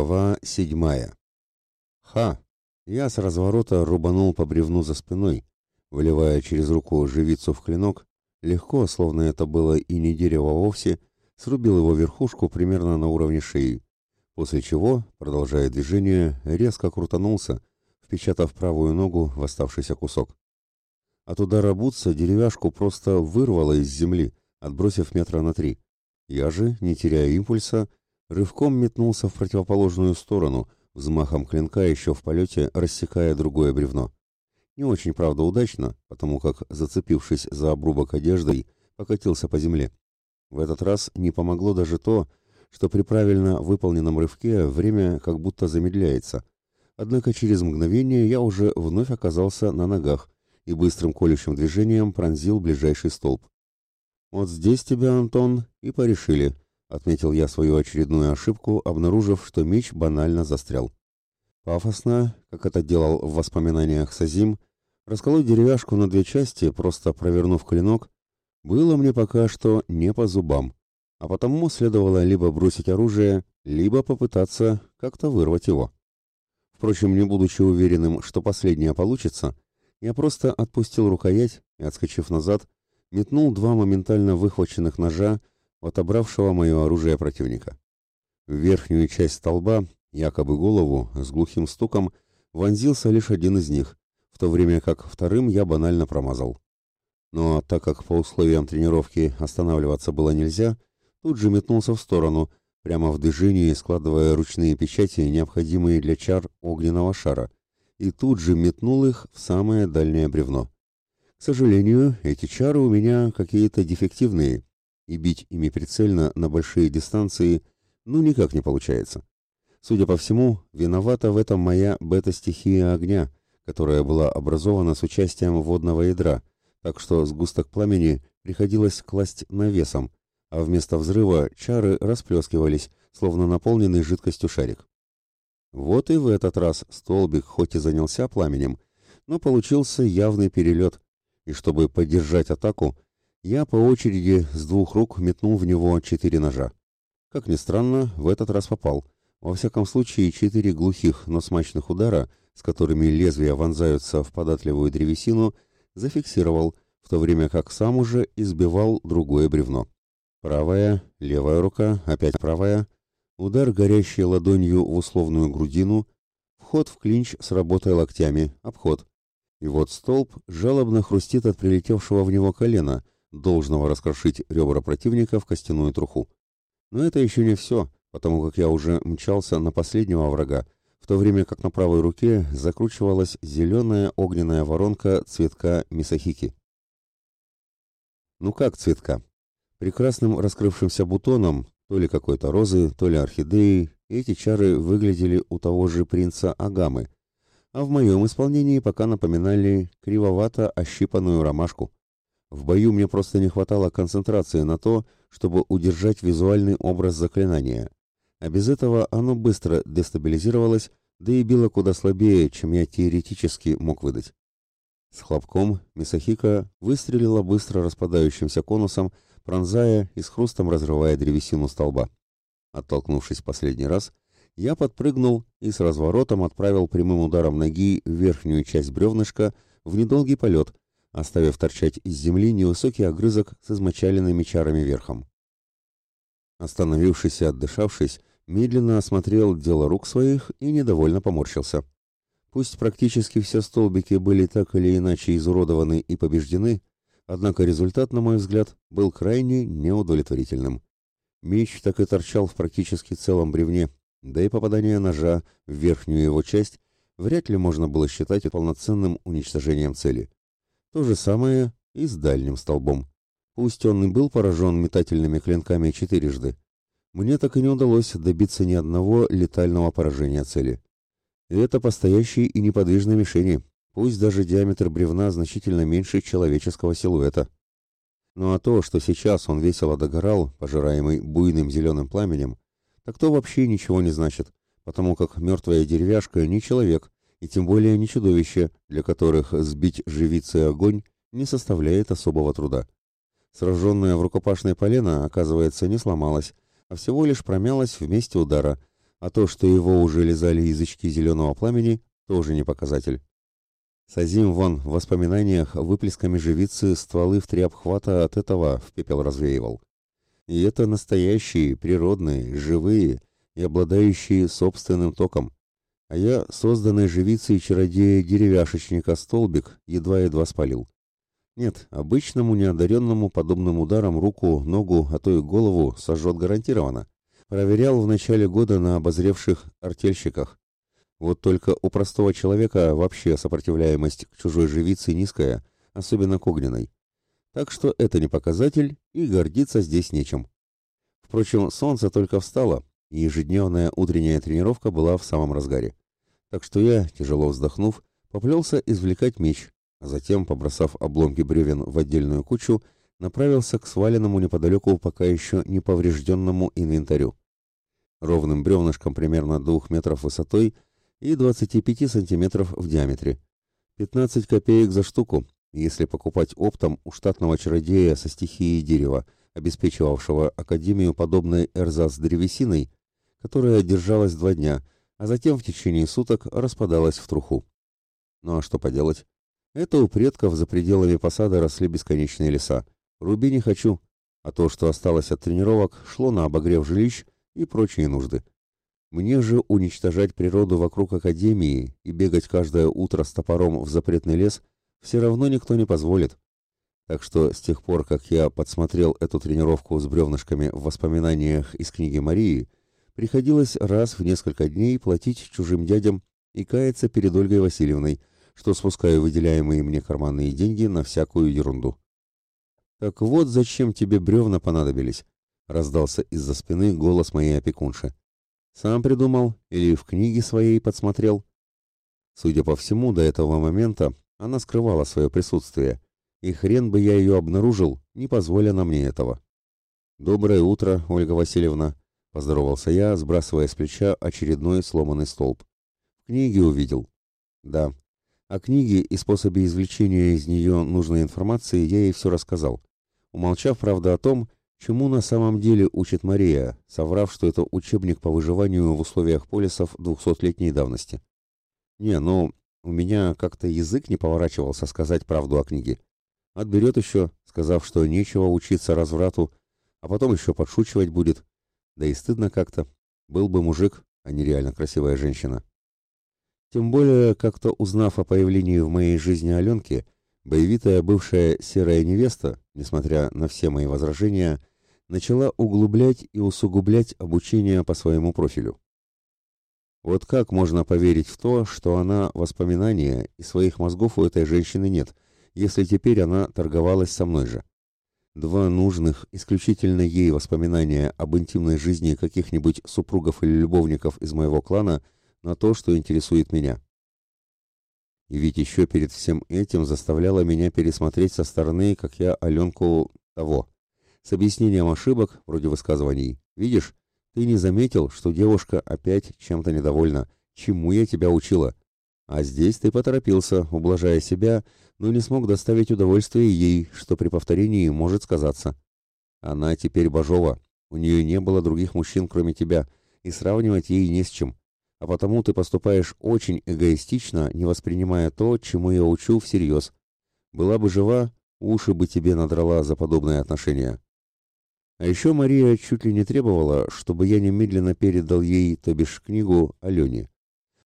Глава седьмая. Ха! Я с разворота рубанул по бревну за спиной, выливая через руку живицу в клинок, легко, словно это было и не дерево вовсе, срубил его верхушку примерно на уровне шеи, после чего, продолжая движение, резко крутанулся, впечатав правую ногу в оставшийся кусок. От удара бутса деревяшку просто вырвало из земли, отбросив метра на три. Я же, не теряя импульса, рывком метнулся в противоположную сторону, взмахом клинка еще в полете рассекая другое бревно. Не очень, правда, удачно, потому как, зацепившись за обрубок одеждой, покатился по земле. В этот раз не помогло даже то, что при правильно выполненном рывке время как будто замедляется. Однако через мгновение я уже вновь оказался на ногах и быстрым колющим движением пронзил ближайший столб. «Вот здесь тебя, Антон, и порешили», отметил я свою очередную ошибку, обнаружив, что меч банально застрял. Пафосно, как это делал в воспоминаниях Сазим, расколоть деревяшку на две части, просто провернув клинок, было мне пока что не по зубам, а потому следовало либо бросить оружие, либо попытаться как-то вырвать его. Впрочем, не будучи уверенным, что последнее получится, я просто отпустил рукоять и, отскочив назад, метнул два моментально выхваченных ножа отобравшего мое оружие противника. В верхнюю часть столба, якобы голову, с глухим стуком, вонзился лишь один из них, в то время как вторым я банально промазал. Но так как по условиям тренировки останавливаться было нельзя, тут же метнулся в сторону, прямо в движении складывая ручные печати, необходимые для чар огненного шара, и тут же метнул их в самое дальнее бревно. К сожалению, эти чары у меня какие-то дефективные, и бить ими прицельно на большие дистанции ну никак не получается. Судя по всему, виновата в этом моя бета-стихия огня, которая была образована с участием водного ядра, так что сгусток пламени приходилось класть навесом, а вместо взрыва чары расплескивались, словно наполненный жидкостью шарик. Вот и в этот раз столбик хоть и занялся пламенем, но получился явный перелет, и чтобы поддержать атаку, я по очереди с двух рук метнул в него четыре ножа. Как ни странно, в этот раз попал. Во всяком случае, четыре глухих, но смачных удара, с которыми лезвия вонзаются в податливую древесину, зафиксировал, в то время как сам уже избивал другое бревно. Правая, левая рука, опять правая, удар горящей ладонью в условную грудину, вход в клинч с работой локтями, обход. И вот столб жалобно хрустит от прилетевшего в него колена, должного раскрошить ребра противника в костяную труху. Но это еще не все, потому как я уже мчался на последнего врага, в то время как на правой руке закручивалась зеленая огненная воронка цветка мисахики. Ну как цветка? Прекрасным раскрывшимся бутоном, то ли какой-то розы, то ли орхидеи, эти чары выглядели у того же принца Агамы, а в моем исполнении пока напоминали кривовато ощипанную ромашку. В бою мне просто не хватало концентрации на то, чтобы удержать визуальный образ заклинания, а без этого оно быстро дестабилизировалось, да и било куда слабее, чем я теоретически мог выдать. С хлопком Мисахика выстрелила быстро распадающимся конусом, пронзая и с хрустом разрывая древесину столба. Оттолкнувшись последний раз, я подпрыгнул и с разворотом отправил прямым ударом ноги верхнюю часть бревнышка в недолгий полет, оставив торчать из земли невысокий огрызок с измочаленными чарами верхом. Остановившись и отдышавшись, медленно осмотрел дело рук своих и недовольно поморщился. Пусть практически все столбики были так или иначе изуродованы и побеждены, однако результат, на мой взгляд, был крайне неудовлетворительным. Меч так и торчал в практически целом бревне, да и попадание ножа в верхнюю его часть вряд ли можно было считать полноценным уничтожением цели. То же самое и с дальним столбом. Пусть он и был поражен метательными клинками четырежды, мне так и не удалось добиться ни одного летального поражения цели. И это по стоящей и неподвижной мишени, пусть даже диаметр бревна значительно меньше человеческого силуэта. Ну а то, что сейчас он весело догорал, пожираемый буйным зеленым пламенем, так то вообще ничего не значит, потому как мертвая деревяшка не человек, и тем более не чудовище, для которых сбить живицей огонь не составляет особого труда. Сраженная в рукопашной полено, оказывается, не сломалась, а всего лишь промялась в месте удара, а то, что его уже лизали язычки зеленого пламени, тоже не показатель. Сазим вон в воспоминаниях выплесками живицы стволы в три обхвата от этого в пепел развеивал. И это настоящие, природные, живые и обладающие собственным током. А я, созданный живицей чародея-деревяшечника столбик, едва-едва спалил. Нет, обычному неодаренному подобным ударом руку, ногу, а то и голову сожжет гарантированно. Проверял в начале года на обозревших артельщиках. Вот только у простого человека вообще сопротивляемость к чужой живице низкая, особенно к огненной. Так что это не показатель, и гордиться здесь нечем. Впрочем, солнце только встало, и ежедневная утренняя тренировка была в самом разгаре. Так что я, тяжело вздохнув, поплелся извлекать меч, а затем, побросав обломки бревен в отдельную кучу, направился к сваленному неподалеку пока еще не поврежденному инвентарю. Ровным бревнышком примерно двух метров высотой и 25 сантиметров в диаметре. 15 копеек за штуку, если покупать оптом у штатного чародея со стихией дерева, обеспечивавшего Академию подобной эрзац древесиной, которая держалась два дня, а затем в течение суток распадалась в труху. Ну а что поделать? Это у предков за пределами посада росли бесконечные леса. Руби не хочу, а то, что осталось от тренировок, шло на обогрев жилищ и прочие нужды. Мне же уничтожать природу вокруг академии и бегать каждое утро с топором в запретный лес все равно никто не позволит. Так что с тех пор, как я подсмотрел эту тренировку с бревнышками в воспоминаниях из книги Марии, приходилось раз в несколько дней платить чужим дядям и каяться перед Ольгой Васильевной, что спускаю выделяемые мне карманные деньги на всякую ерунду. «Так вот зачем тебе бревна понадобились?» — раздался из-за спины голос моей опекунши. «Сам придумал или в книге своей подсмотрел?» Судя по всему, до этого момента она скрывала свое присутствие, и хрен бы я ее обнаружил, не позволя на мне этого. «Доброе утро, Ольга Васильевна», — поздоровался я, сбрасывая с плеча очередной сломанный столб. «В книге увидел». «Да, о книге и способе извлечения из нее нужной информации я ей все рассказал, умолчав, правда, о том, чему на самом деле учит Мария, соврав, что это учебник по выживанию в условиях полисов двухсотлетней давности. Не, ну, у меня как-то язык не поворачивался сказать правду о книге. Отберет еще, сказав, что нечего учиться разврату, а потом еще подшучивать будет. Да и стыдно как-то. Был бы мужик, а не реально красивая женщина. Тем более, как-то узнав о появлении в моей жизни Аленки, боевитая бывшая серая невеста, несмотря на все мои возражения, начала углублять и усугублять обучение по своему профилю. Вот как можно поверить в то, что она воспоминания и своих мозгов у этой женщины нет, если теперь она торговалась со мной же? Два нужных, исключительно ей воспоминания об интимной жизни каких-нибудь супругов или любовников из моего клана – на то, что интересует меня. И ведь еще перед всем этим заставляла меня пересмотреть со стороны, как я Аленку того, с объяснением ошибок, вроде высказываний. «Видишь, ты не заметил, что девушка опять чем-то недовольна, чему я тебя учила. А здесь ты поторопился, ублажая себя, но не смог доставить удовольствие ей, что при повторении может сказаться. Она теперь Бажова, у нее не было других мужчин, кроме тебя, и сравнивать ей не с чем а потому ты поступаешь очень эгоистично, не воспринимая то, чему я учу всерьез. Была бы жива, уши бы тебе надрала за подобное отношение. А еще Мария чуть ли не требовала, чтобы я немедленно передал ей, то бишь книгу, Алене.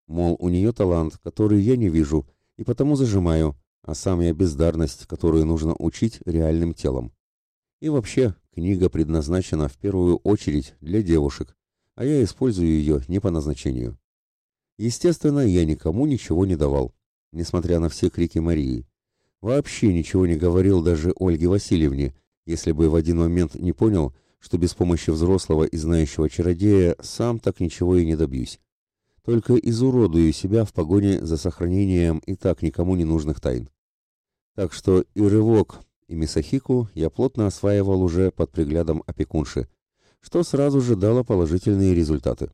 Мол, у нее талант, который я не вижу, и потому зажимаю, а сам я бездарность, которую нужно учить реальным телом. И вообще, книга предназначена в первую очередь для девушек, а я использую ее не по назначению. Естественно, я никому ничего не давал, несмотря на все крики Марии. Вообще ничего не говорил даже Ольге Васильевне, если бы в один момент не понял, что без помощи взрослого и знающего чародея сам так ничего и не добьюсь. Только изуродую себя в погоне за сохранением и так никому не нужных тайн. Так что и рывок, и Мисахику я плотно осваивал уже под приглядом опекунши, что сразу же дало положительные результаты.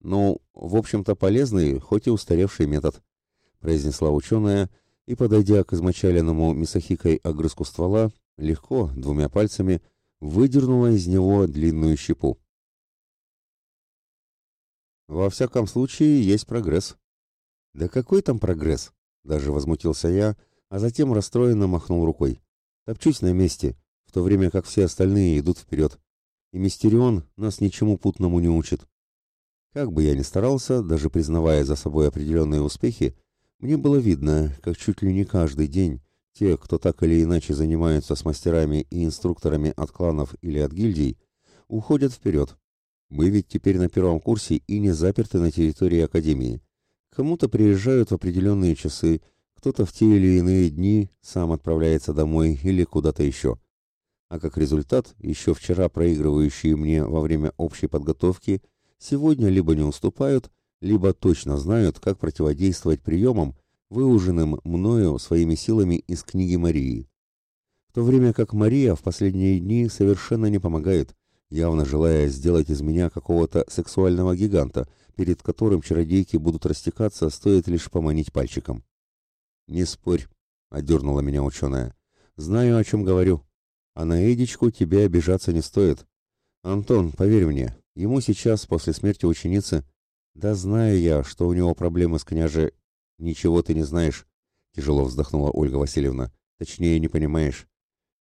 «Ну, в общем-то, полезный, хоть и устаревший метод», — произнесла ученая, и, подойдя к измочаленному мисохикой огрызку ствола, легко, двумя пальцами, выдернула из него длинную щепу. Во всяком случае, есть прогресс. Да какой там прогресс? Даже возмутился я, а затем расстроенно махнул рукой. Топчусь на месте, в то время как все остальные идут вперед. И Мистерион нас ничему путному не учит. Как бы я ни старался, даже признавая за собой определенные успехи, мне было видно, как чуть ли не каждый день те, кто так или иначе занимаются с мастерами и инструкторами от кланов или от гильдий, уходят вперед. Мы ведь теперь на первом курсе и не заперты на территории Академии. Кому-то приезжают в определенные часы, кто-то в те или иные дни сам отправляется домой или куда-то еще. А как результат, еще вчера проигрывающие мне во время общей подготовки, сегодня либо не уступают, либо точно знают, как противодействовать приемам, выуженным мною своими силами из книги Марии. В то время как Мария в последние дни совершенно не помогает, явно желая сделать из меня какого-то сексуального гиганта, перед которым чародейки будут растекаться, стоит лишь поманить пальчиком. «Не спорь», — одернула меня ученая. «Знаю, о чем говорю. А на Эдичку тебе обижаться не стоит. Антон, поверь мне, ему сейчас, после смерти ученицы... Да знаю я, что у него проблемы с княже... Ничего ты не знаешь, тяжело вздохнула Ольга Васильевна. Точнее, не понимаешь.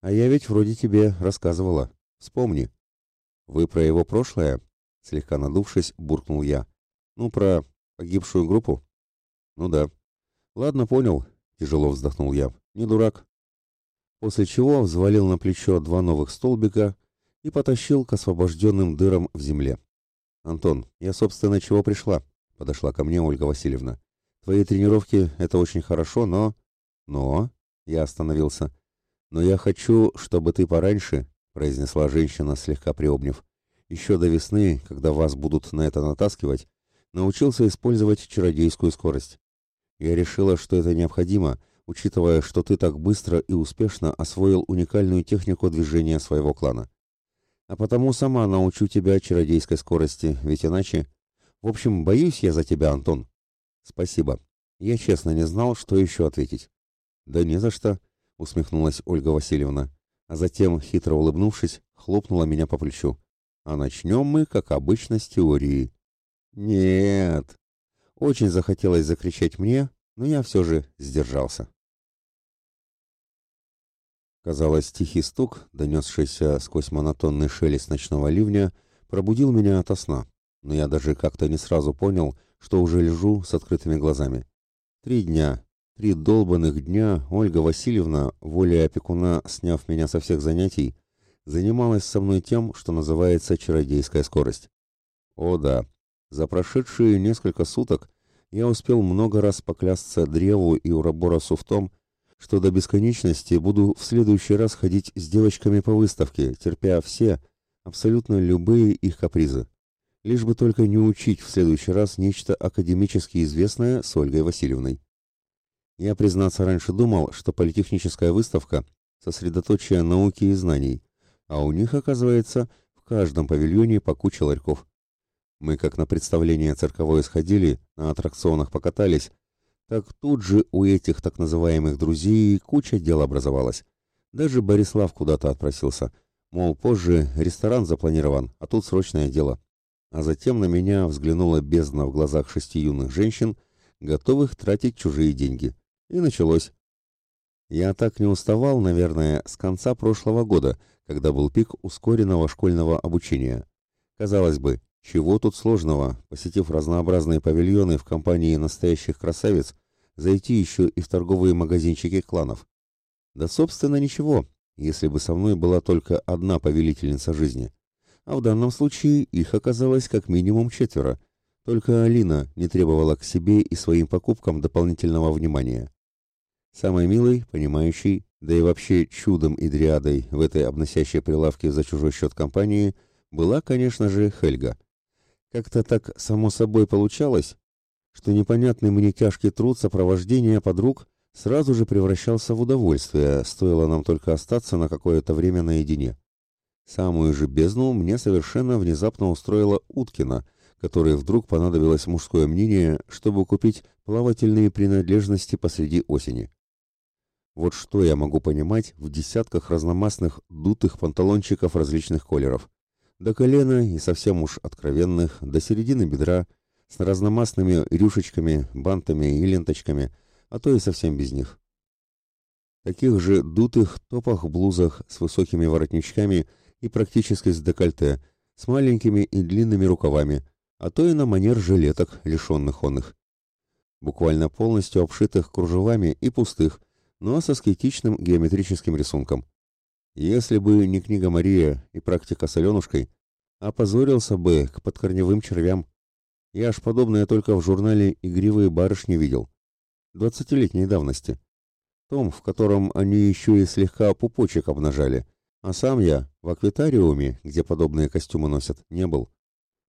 А я ведь вроде тебе рассказывала. Вспомни. Вы про его прошлое? Слегка надувшись, буркнул я. Ну, про погибшую группу? Ну да. Ладно, понял, тяжело вздохнул я. Не дурак после чего взвалил на плечо два новых столбика и потащил к освобожденным дырам в земле. «Антон, я, собственно, чего пришла?» — подошла ко мне Ольга Васильевна. «Твои тренировки — это очень хорошо, но...» «Но...» — я остановился. «Но я хочу, чтобы ты пораньше...» — произнесла женщина, слегка приобняв. «Еще до весны, когда вас будут на это натаскивать, научился использовать чародейскую скорость. Я решила, что это необходимо, учитывая, что ты так быстро и успешно освоил уникальную технику движения своего клана. А потому сама научу тебя чародейской скорости, ведь иначе... В общем, боюсь я за тебя, Антон. Спасибо. Я честно не знал, что еще ответить. Да не за что, усмехнулась Ольга Васильевна, а затем, хитро улыбнувшись, хлопнула меня по плечу. А начнем мы, как обычно, с теории. Нет. Очень захотелось закричать мне, но я все же сдержался. Казалось, тихий стук, донесшийся сквозь монотонный шелест ночного ливня, пробудил меня ото сна, но я даже как-то не сразу понял, что уже лежу с открытыми глазами. Три дня, три долбанных дня Ольга Васильевна, волей опекуна, сняв меня со всех занятий, занималась со мной тем, что называется чародейская скорость. О да, за прошедшие несколько суток я успел много раз поклясться древу и уроборосу в том, что до бесконечности буду в следующий раз ходить с девочками по выставке, терпя все, абсолютно любые их капризы. Лишь бы только не учить в следующий раз нечто академически известное с Ольгой Васильевной. Я, признаться, раньше думал, что политехническая выставка – сосредоточие науки и знаний, а у них, оказывается, в каждом павильоне по куче ларьков. Мы, как на представление цирковое сходили, на аттракционах покатались, так тут же у этих так называемых друзей куча дел образовалась. Даже Борислав куда-то отпросился. Мол, позже ресторан запланирован, а тут срочное дело. А затем на меня взглянула бездна в глазах шести юных женщин, готовых тратить чужие деньги. И началось. Я так не уставал, наверное, с конца прошлого года, когда был пик ускоренного школьного обучения. Казалось бы, чего тут сложного, посетив разнообразные павильоны в компании настоящих красавиц, зайти еще и в торговые магазинчики кланов? Да, собственно, ничего, если бы со мной была только одна повелительница жизни. А в данном случае их оказалось как минимум четверо. Только Алина не требовала к себе и своим покупкам дополнительного внимания. Самой милой, понимающей, да и вообще чудом и дриадой в этой обносящей прилавки за чужой счет компании была, конечно же, Хельга – как-то так само собой получалось, что непонятный мне тяжкий труд сопровождения подруг сразу же превращался в удовольствие, стоило нам только остаться на какое-то время наедине. Самую же бездну мне совершенно внезапно устроила Уткина, которой вдруг понадобилось мужское мнение, чтобы купить плавательные принадлежности посреди осени. Вот что я могу понимать в десятках разномастных дутых панталончиков различных колеров до колена и совсем уж откровенных, до середины бедра, с разномастными рюшечками, бантами и ленточками, а то и совсем без них. Таких же дутых топах-блузах с высокими воротничками и практически с декольте, с маленькими и длинными рукавами, а то и на манер жилеток, лишенных он их. Буквально полностью обшитых кружевами и пустых, но с аскетичным геометрическим рисунком. Если бы не книга Мария и практика с Аленушкой, опозорился бы к подкорневым червям. Я аж подобное только в журнале «Игривые барышни» видел. Двадцатилетней давности. Том, в котором они еще и слегка пупочек обнажали, а сам я в аквитариуме, где подобные костюмы носят, не был.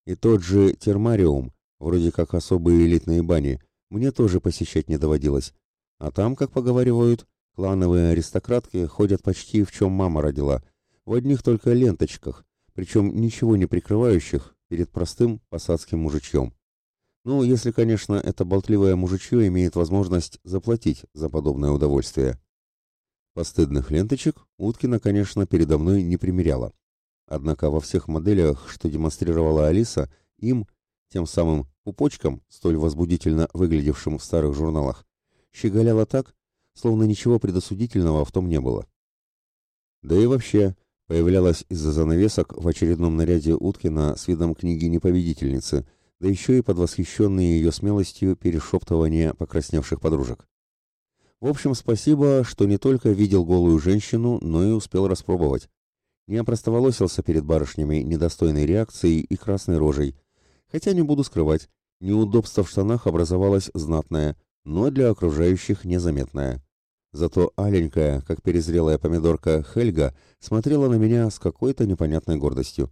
И тот же термариум, вроде как особые элитные бани, мне тоже посещать не доводилось. А там, как поговаривают, клановые аристократки ходят почти в чем мама родила, в одних только ленточках, причем ничего не прикрывающих перед простым посадским мужичьем. Ну, если, конечно, это болтливое мужичье имеет возможность заплатить за подобное удовольствие. Постыдных ленточек Уткина, конечно, передо мной не примеряла. Однако во всех моделях, что демонстрировала Алиса, им, тем самым пупочкам, столь возбудительно выглядевшим в старых журналах, щеголяла так, словно ничего предосудительного в том не было. Да и вообще, появлялась из-за занавесок в очередном наряде Уткина с видом книги-непобедительницы, да еще и под восхищенные ее смелостью перешептывания покрасневших подружек. В общем, спасибо, что не только видел голую женщину, но и успел распробовать. Не опростоволосился перед барышнями недостойной реакцией и красной рожей, хотя не буду скрывать, неудобство в штанах образовалось знатное, но для окружающих незаметное. Зато аленькая, как перезрелая помидорка Хельга, смотрела на меня с какой-то непонятной гордостью.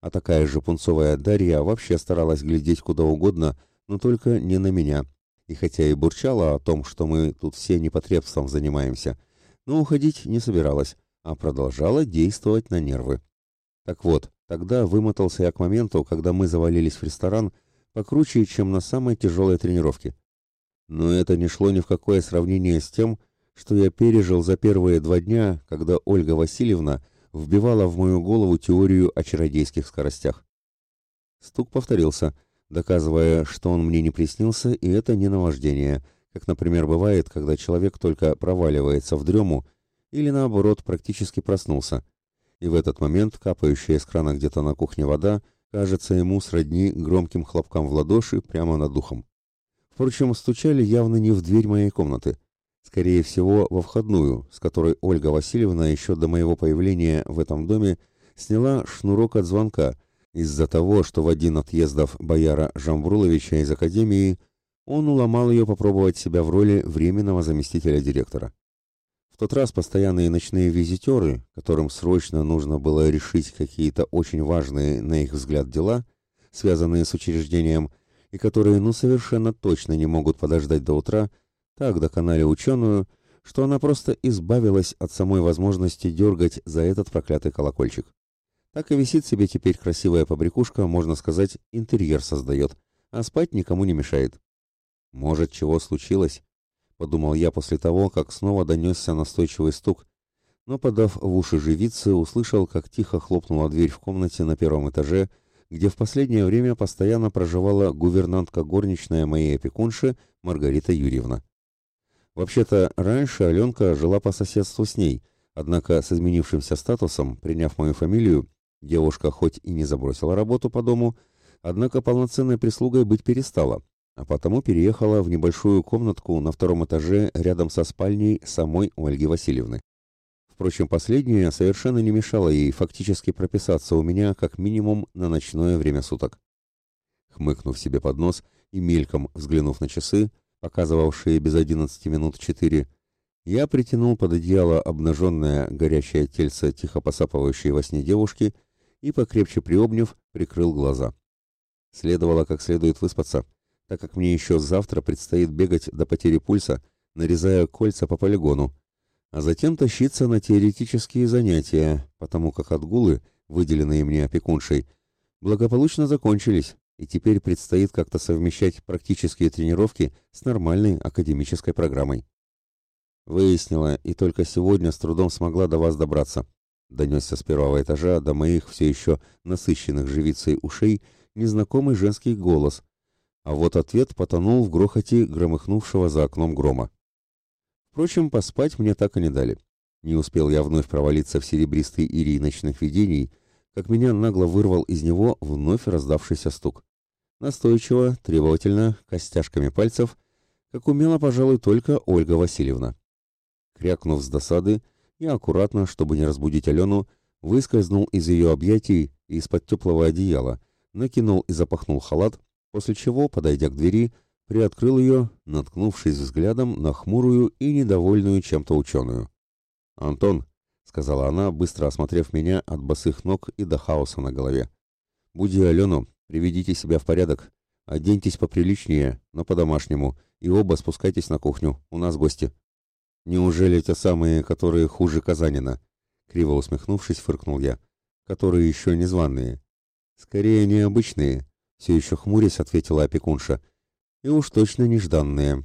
А такая же пунцовая Дарья вообще старалась глядеть куда угодно, но только не на меня. И хотя и бурчала о том, что мы тут все непотребством занимаемся, но уходить не собиралась, а продолжала действовать на нервы. Так вот, тогда вымотался я к моменту, когда мы завалились в ресторан, покруче, чем на самой тяжелой тренировке. Но это не шло ни в какое сравнение с тем, что я пережил за первые два дня, когда Ольга Васильевна вбивала в мою голову теорию о чародейских скоростях. Стук повторился, доказывая, что он мне не приснился, и это не наваждение, как, например, бывает, когда человек только проваливается в дрему или, наоборот, практически проснулся. И в этот момент капающая из крана где-то на кухне вода кажется ему сродни громким хлопкам в ладоши прямо над духом. Впрочем, стучали явно не в дверь моей комнаты. Скорее всего, во входную, с которой Ольга Васильевна еще до моего появления в этом доме сняла шнурок от звонка из-за того, что в один отъездов бояра Жамбруловича из академии он уломал ее попробовать себя в роли временного заместителя директора. В тот раз постоянные ночные визитеры, которым срочно нужно было решить какие-то очень важные, на их взгляд, дела, связанные с учреждением, и которые ну совершенно точно не могут подождать до утра, так доконали ученую, что она просто избавилась от самой возможности дергать за этот проклятый колокольчик. Так и висит себе теперь красивая побрякушка, можно сказать, интерьер создает, а спать никому не мешает. Может, чего случилось? Подумал я после того, как снова донесся настойчивый стук, но, подав в уши живицы, услышал, как тихо хлопнула дверь в комнате на первом этаже, где в последнее время постоянно проживала гувернантка горничная моей опекунши Маргарита Юрьевна. Вообще-то, раньше Аленка жила по соседству с ней, однако с изменившимся статусом, приняв мою фамилию, девушка хоть и не забросила работу по дому, однако полноценной прислугой быть перестала, а потому переехала в небольшую комнатку на втором этаже рядом со спальней самой Ольги Васильевны. Впрочем, последняя совершенно не мешала ей фактически прописаться у меня как минимум на ночное время суток. Хмыкнув себе под нос и мельком взглянув на часы, показывавшие без одиннадцати минут четыре, я притянул под одеяло обнаженное горящее тельце тихо посапывающей во сне девушки и, покрепче приобняв, прикрыл глаза. Следовало как следует выспаться, так как мне еще завтра предстоит бегать до потери пульса, нарезая кольца по полигону, а затем тащиться на теоретические занятия, потому как отгулы, выделенные мне опекуншей, благополучно закончились, и теперь предстоит как-то совмещать практические тренировки с нормальной академической программой. Выяснила, и только сегодня с трудом смогла до вас добраться. Донесся с первого этажа до моих все еще насыщенных живицей ушей незнакомый женский голос, а вот ответ потонул в грохоте громыхнувшего за окном грома. Впрочем, поспать мне так и не дали. Не успел я вновь провалиться в серебристый ирий ночных видений, как меня нагло вырвал из него вновь раздавшийся стук. Настойчиво, требовательно, костяшками пальцев, как умела, пожалуй, только Ольга Васильевна. Крякнув с досады, я аккуратно, чтобы не разбудить Алену, выскользнул из ее объятий и из-под теплого одеяла, накинул и запахнул халат, после чего, подойдя к двери, приоткрыл ее, наткнувшись взглядом на хмурую и недовольную чем-то ученую. «Антон», — сказала она, быстро осмотрев меня от босых ног и до хаоса на голове, — «буди Алену, приведите себя в порядок, оденьтесь поприличнее, но по-домашнему, и оба спускайтесь на кухню, у нас гости». «Неужели те самые, которые хуже Казанина?» Криво усмехнувшись, фыркнул я. «Которые еще незваные». «Скорее необычные», — все еще хмурясь ответила опекунша. «И уж точно нежданные».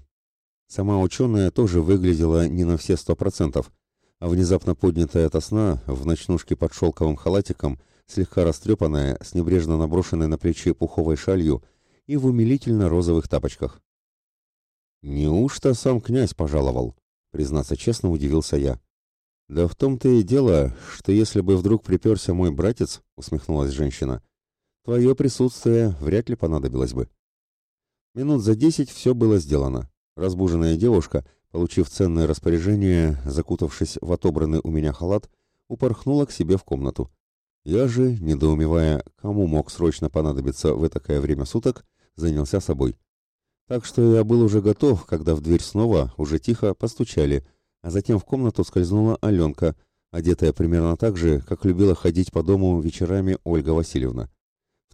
Сама ученая тоже выглядела не на все сто процентов, а внезапно поднятая ото сна, в ночнушке под шелковым халатиком, слегка растрепанная, с небрежно наброшенной на плечи пуховой шалью и в умилительно розовых тапочках. «Неужто сам князь пожаловал?» Признаться честно, удивился я. «Да в том-то и дело, что если бы вдруг приперся мой братец, — усмехнулась женщина, — твое присутствие вряд ли понадобилось бы». Минут за десять все было сделано. Разбуженная девушка, получив ценное распоряжение, закутавшись в отобранный у меня халат, упорхнула к себе в комнату. Я же, недоумевая, кому мог срочно понадобиться в такое время суток, занялся собой. Так что я был уже готов, когда в дверь снова, уже тихо, постучали, а затем в комнату скользнула Аленка, одетая примерно так же, как любила ходить по дому вечерами Ольга Васильевна.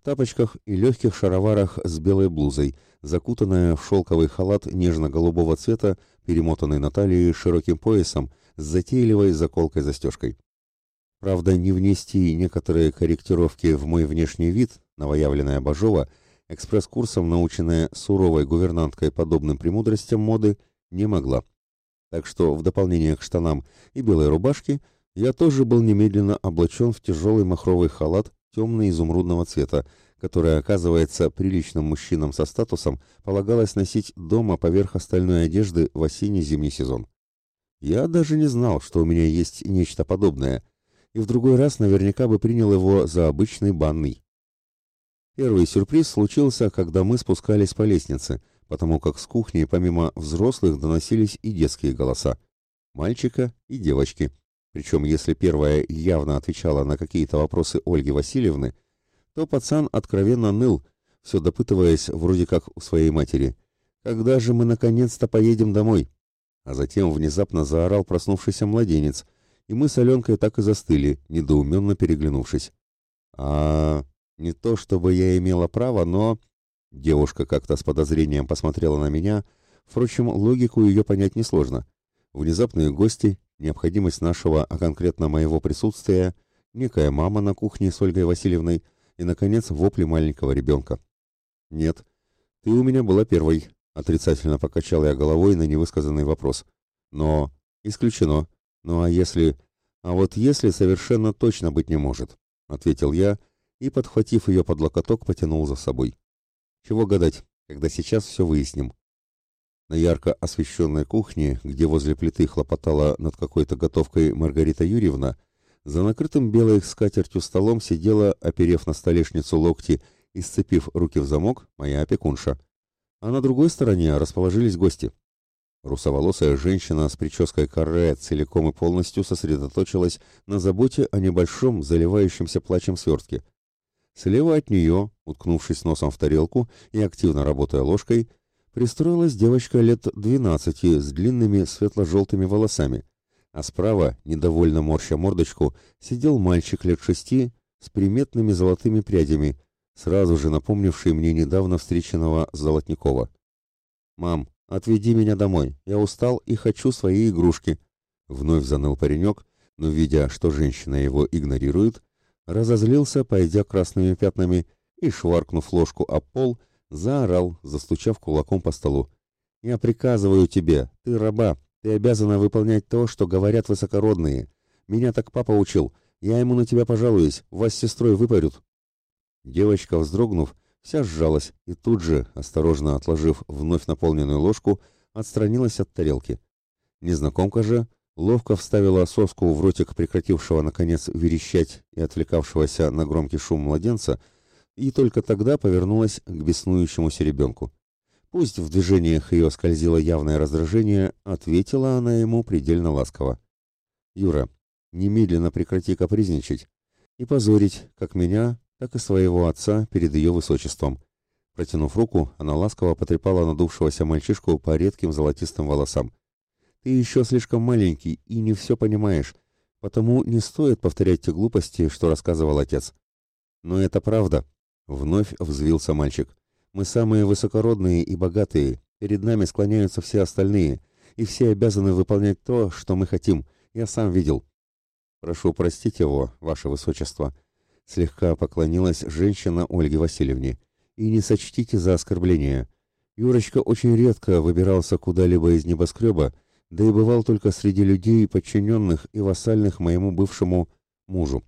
Тапочках и легких шароварах с белой блузой, закутанная в шелковый халат нежно-голубого цвета, перемотанный на талии широким поясом с затейливой заколкой-застежкой. Правда, не внести некоторые корректировки в мой внешний вид, новоявленная Бажова — экспресс-курсом, наученная суровой гувернанткой подобным премудростям моды, не могла. Так что в дополнение к штанам и белой рубашке я тоже был немедленно облачен в тяжелый махровый халат темно-изумрудного цвета, который, оказывается, приличным мужчинам со статусом полагалось носить дома поверх остальной одежды в осенне-зимний сезон. Я даже не знал, что у меня есть нечто подобное, и в другой раз наверняка бы принял его за обычный банный. Первый сюрприз случился, когда мы спускались по лестнице, потому как с кухни помимо взрослых доносились и детские голоса. Мальчика и девочки. Причем, если первая явно отвечала на какие-то вопросы Ольги Васильевны, то пацан откровенно ныл, все допытываясь вроде как у своей матери. «Когда же мы наконец-то поедем домой?» А затем внезапно заорал проснувшийся младенец, и мы с Аленкой так и застыли, недоуменно переглянувшись. «А...» Не то чтобы я имела право, но... Девушка как-то с подозрением посмотрела на меня. Впрочем, логику ее понять несложно. Внезапные гости, необходимость нашего, а конкретно моего присутствия, некая мама на кухне с Ольгой Васильевной и, наконец, вопли маленького ребенка. «Нет, ты у меня была первой», — отрицательно покачал я головой на невысказанный вопрос. «Но... исключено. Ну а если... А вот если совершенно точно быть не может», — ответил я, и, подхватив ее под локоток, потянул за собой. Чего гадать, когда сейчас все выясним. На ярко освещенной кухне, где возле плиты хлопотала над какой-то готовкой Маргарита Юрьевна, за накрытым белой скатертью столом сидела, оперев на столешницу локти и сцепив руки в замок, моя опекунша. А на другой стороне расположились гости. Русоволосая женщина с прической каре целиком и полностью сосредоточилась на заботе о небольшом заливающемся плачем свертке — Слева от нее, уткнувшись носом в тарелку и активно работая ложкой, пристроилась девочка лет двенадцати с длинными светло-желтыми волосами, а справа, недовольно морща мордочку, сидел мальчик лет шести с приметными золотыми прядями, сразу же напомнивший мне недавно встреченного Золотникова. «Мам, отведи меня домой, я устал и хочу свои игрушки», — вновь заныл паренек, но, видя, что женщина его игнорирует, разозлился, пойдя красными пятнами, и, шваркнув ложку об пол, заорал, застучав кулаком по столу. «Я приказываю тебе, ты раба, ты обязана выполнять то, что говорят высокородные. Меня так папа учил, я ему на тебя пожалуюсь, вас с сестрой выпарют». Девочка, вздрогнув, вся сжалась и тут же, осторожно отложив вновь наполненную ложку, отстранилась от тарелки. Незнакомка же ловко вставила соску в ротик прекратившего, наконец, верещать и отвлекавшегося на громкий шум младенца, и только тогда повернулась к беснующемуся ребенку. Пусть в движениях ее скользило явное раздражение, ответила она ему предельно ласково. «Юра, немедленно прекрати капризничать и позорить как меня, так и своего отца перед ее высочеством». Протянув руку, она ласково потрепала надувшегося мальчишку по редким золотистым волосам. «Ты еще слишком маленький и не все понимаешь, потому не стоит повторять те глупости, что рассказывал отец». «Но это правда», — вновь взвился мальчик. Мы самые высокородные и богатые, перед нами склоняются все остальные, и все обязаны выполнять то, что мы хотим. Я сам видел. Прошу простить его, ваше высочество. Слегка поклонилась женщина Ольге Васильевне. И не сочтите за оскорбление. Юрочка очень редко выбирался куда-либо из небоскреба, да и бывал только среди людей, подчиненных и вассальных моему бывшему мужу.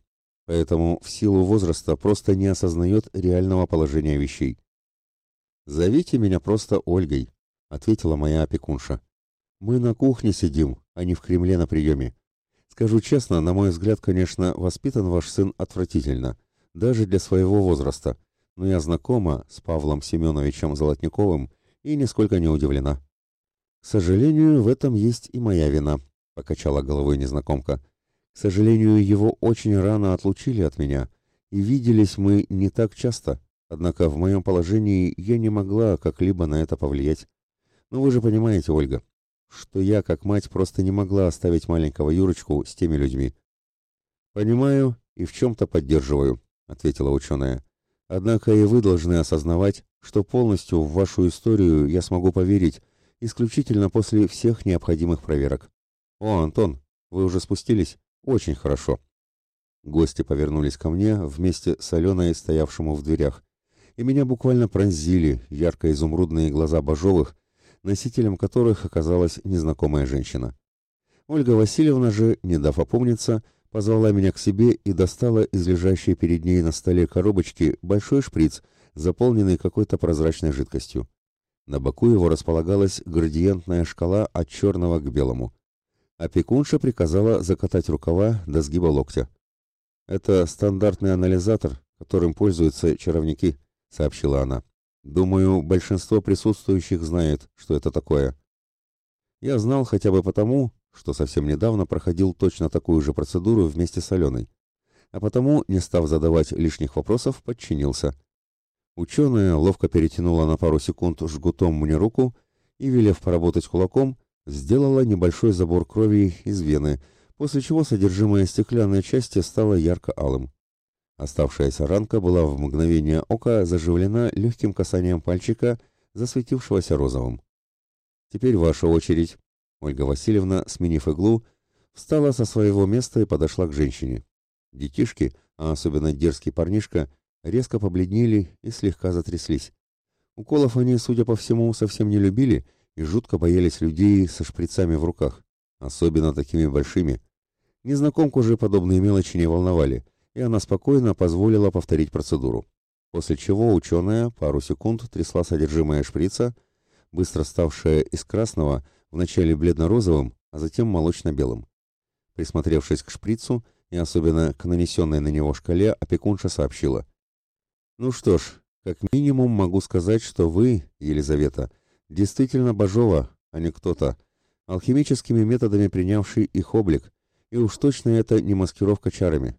Поэтому в силу возраста просто не осознает реального положения вещей. «Зовите меня просто Ольгой», — ответила моя опекунша. «Мы на кухне сидим, а не в Кремле на приеме. Скажу честно, на мой взгляд, конечно, воспитан ваш сын отвратительно, даже для своего возраста, но я знакома с Павлом Семеновичем Золотниковым и нисколько не удивлена». «К сожалению, в этом есть и моя вина», — покачала головой незнакомка. «К сожалению, его очень рано отлучили от меня, и виделись мы не так часто». Однако в моем положении я не могла как-либо на это повлиять. Но вы же понимаете, Ольга, что я, как мать, просто не могла оставить маленького Юрочку с теми людьми. «Понимаю и в чем-то поддерживаю», — ответила ученая. «Однако и вы должны осознавать, что полностью в вашу историю я смогу поверить исключительно после всех необходимых проверок. О, Антон, вы уже спустились? Очень хорошо». Гости повернулись ко мне вместе с Аленой, стоявшему в дверях и меня буквально пронзили ярко-изумрудные глаза Бажовых, носителем которых оказалась незнакомая женщина. Ольга Васильевна же, не дав опомниться, позвала меня к себе и достала из лежащей перед ней на столе коробочки большой шприц, заполненный какой-то прозрачной жидкостью. На боку его располагалась градиентная шкала от черного к белому. Опекунша приказала закатать рукава до сгиба локтя. Это стандартный анализатор, которым пользуются чаровники, — сообщила она. «Думаю, большинство присутствующих знает, что это такое. Я знал хотя бы потому, что совсем недавно проходил точно такую же процедуру вместе с Аленой. А потому, не став задавать лишних вопросов, подчинился. Ученая ловко перетянула на пару секунд жгутом мне руку и, велев поработать кулаком, сделала небольшой забор крови из вены, после чего содержимое стеклянной части стало ярко-алым. Оставшаяся ранка была в мгновение ока заживлена легким касанием пальчика, засветившегося розовым. «Теперь ваша очередь». Ольга Васильевна, сменив иглу, встала со своего места и подошла к женщине. Детишки, а особенно дерзкий парнишка, резко побледнели и слегка затряслись. Уколов они, судя по всему, совсем не любили и жутко боялись людей со шприцами в руках, особенно такими большими. Незнакомку же подобные мелочи не волновали — и она спокойно позволила повторить процедуру. После чего ученая пару секунд трясла содержимое шприца, быстро ставшее из красного, вначале бледно-розовым, а затем молочно-белым. Присмотревшись к шприцу и особенно к нанесенной на него шкале, опекунша сообщила. «Ну что ж, как минимум могу сказать, что вы, Елизавета, действительно Бажова, а не кто-то, алхимическими методами принявший их облик, и уж точно это не маскировка чарами.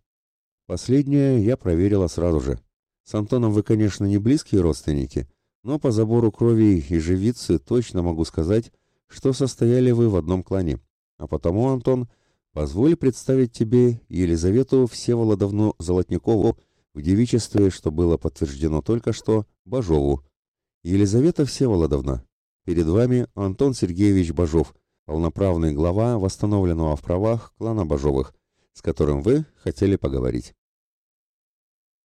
Последнее я проверила сразу же. С Антоном вы, конечно, не близкие родственники, но по забору крови и живицы точно могу сказать, что состояли вы в одном клане. А потому, Антон, позволь представить тебе Елизавету Всеволодовну Золотникову в девичестве, что было подтверждено только что, Бажову. Елизавета Всеволодовна, перед вами Антон Сергеевич Бажов, полноправный глава восстановленного в правах клана Бажовых, с которым вы хотели поговорить.